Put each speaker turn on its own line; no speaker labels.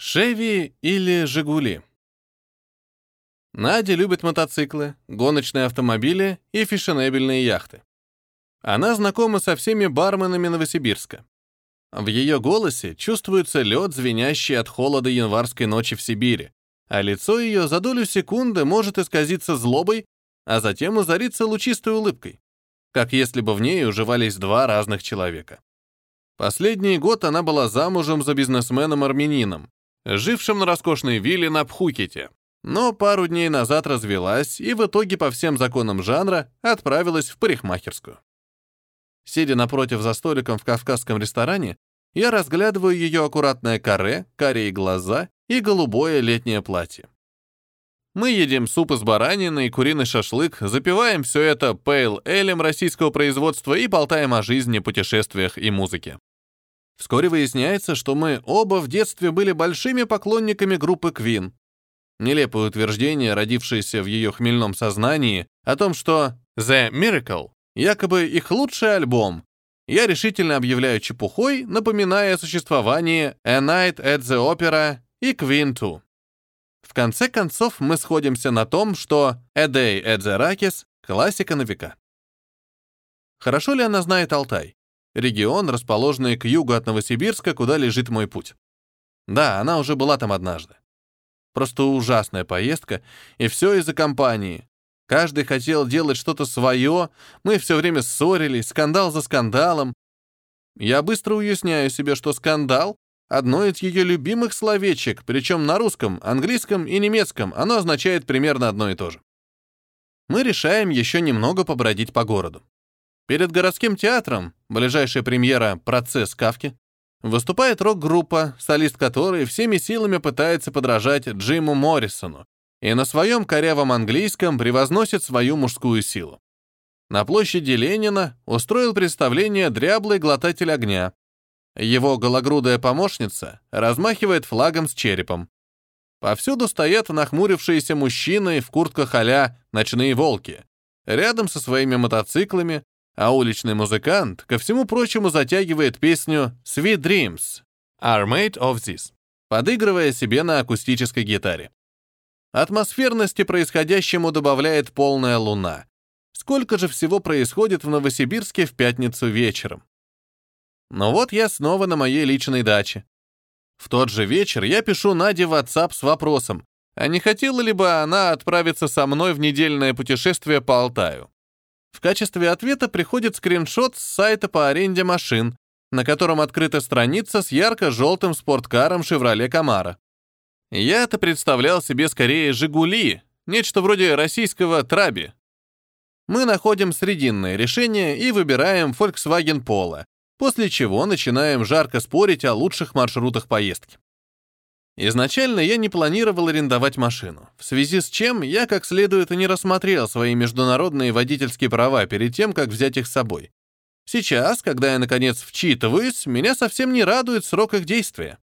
Шеви или Жигули? Надя любит мотоциклы, гоночные автомобили и фешенебельные яхты. Она знакома со всеми барменами Новосибирска. В ее голосе чувствуется лед, звенящий от холода январской ночи в Сибири, а лицо ее за долю секунды может исказиться злобой, а затем озариться лучистой улыбкой, как если бы в ней уживались два разных человека. Последний год она была замужем за бизнесменом-армянином, жившим на роскошной вилле на Пхукете, но пару дней назад развелась и в итоге по всем законам жанра отправилась в парикмахерскую. Сидя напротив за столиком в кавказском ресторане, я разглядываю ее аккуратное каре, карие глаза и голубое летнее платье. Мы едим суп из баранины и куриный шашлык, запиваем все это пейл элем российского производства и болтаем о жизни, путешествиях и музыке. Вскоре выясняется, что мы оба в детстве были большими поклонниками группы Queen. Нелепое утверждение, родившееся в ее хмельном сознании, о том, что «The Miracle» — якобы их лучший альбом, я решительно объявляю чепухой, напоминая о существовании «A Night at the Opera» и «Queen 2». В конце концов, мы сходимся на том, что «A Day at the Rockies» — классика на века. Хорошо ли она знает Алтай? Регион, расположенный к югу от Новосибирска, куда лежит мой путь. Да, она уже была там однажды. Просто ужасная поездка, и все из-за компании. Каждый хотел делать что-то свое, мы все время ссорились, скандал за скандалом. Я быстро уясняю себе, что скандал — одно из ее любимых словечек, причем на русском, английском и немецком оно означает примерно одно и то же. Мы решаем еще немного побродить по городу. Перед городским театром, ближайшая премьера «Процесс Кавки», выступает рок-группа, солист которой всеми силами пытается подражать Джиму Моррисону и на своем корявом английском превозносит свою мужскую силу. На площади Ленина устроил представление дряблый глотатель огня. Его гологрудая помощница размахивает флагом с черепом. Повсюду стоят нахмурившиеся мужчины в куртках а «Ночные волки», рядом со своими мотоциклами, а уличный музыкант, ко всему прочему, затягивает песню «Sweet Dreams» «Are made of this», подыгрывая себе на акустической гитаре. Атмосферности происходящему добавляет полная луна. Сколько же всего происходит в Новосибирске в пятницу вечером? Но вот я снова на моей личной даче. В тот же вечер я пишу Наде в WhatsApp с вопросом, а не хотела ли бы она отправиться со мной в недельное путешествие по Алтаю? В качестве ответа приходит скриншот с сайта по аренде машин, на котором открыта страница с ярко-желтым спорткаром Chevrolet Camaro. Я-то представлял себе скорее «Жигули», нечто вроде российского «Траби». Мы находим срединное решение и выбираем Volkswagen Polo, после чего начинаем жарко спорить о лучших маршрутах поездки. Изначально я не планировал арендовать машину, в связи с чем я как следует и не рассмотрел свои международные водительские права перед тем, как взять их с собой. Сейчас, когда я наконец вчитываюсь, меня совсем не радует срок их действия.